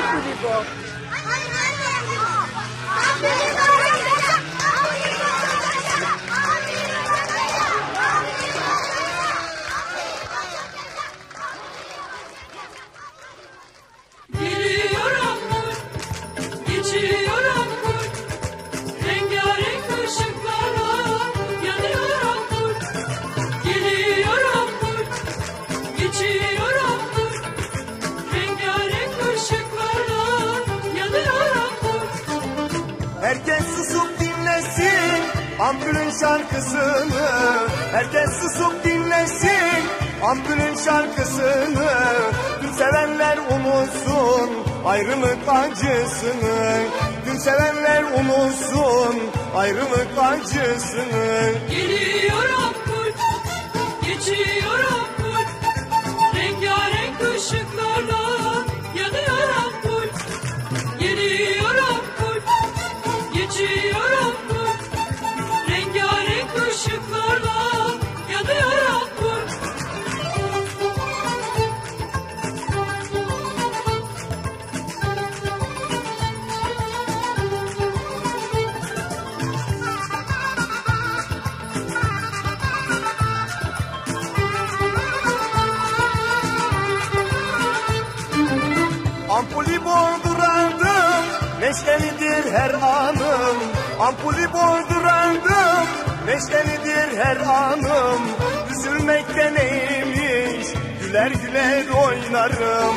comfortable. Ampulün şarkısını herkes susup dinlesin. Ampulün şarkısını tüm sevenler unutsun Ayrılık acısını. Tüm sevenler unutsun Ayrılık acısını. Geliyor ampul, geçiyor ampul Rengarenk ışıklarla yanıyor ampul Geliyor ampul, geçiyor Ampulü bozduraldım Neşelidir her anım. Ampulü bozduraldım Neşelidir her anım. Üzülmekte neymiş Güler güler oynarım.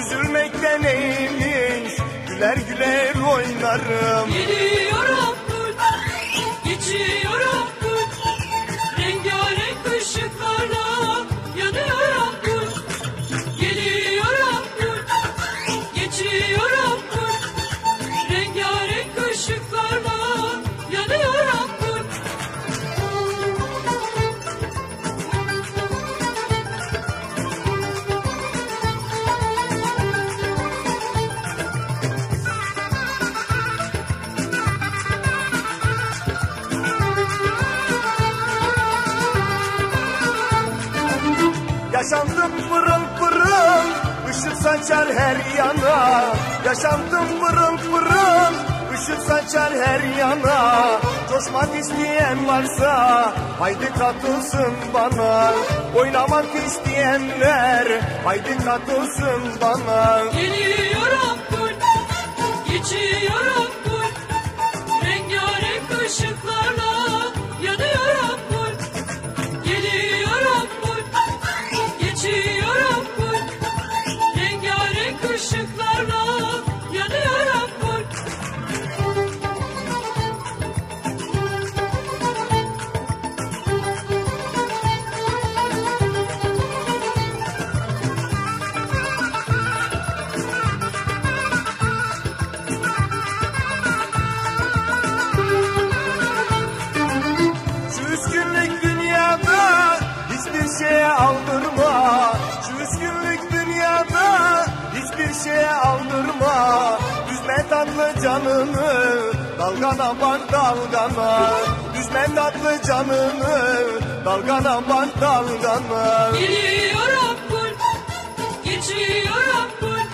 Üzülmekte neymiş Güler güler oynarım. Geliyor ampul, geçiyor Yaşandım pırıl pırıl ışık saçar her yana. Yaşandım pırıl pırıl ışık saçar her yana. Coşmak isteyen varsa haydi katılsın bana. Oynamak isteyenler haydi katılsın bana. Geliyor ampul, geçiyor kimseye aldırma. Düzme tatlı canını Dalgana bak dalgana Düzme tatlı canını Dalgana bak dalgana Geliyor Rabbul Geçiyor Rabbul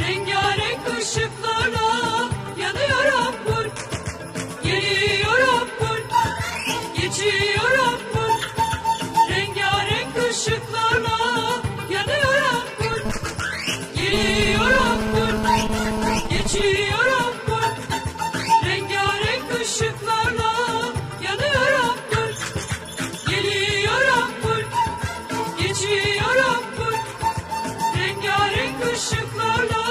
Rengarenk ışıklarla Yanıyor Rabbul Geliyor Rabbul Geçiyor Rabbul Rengarenk ışıklarla aşıklarla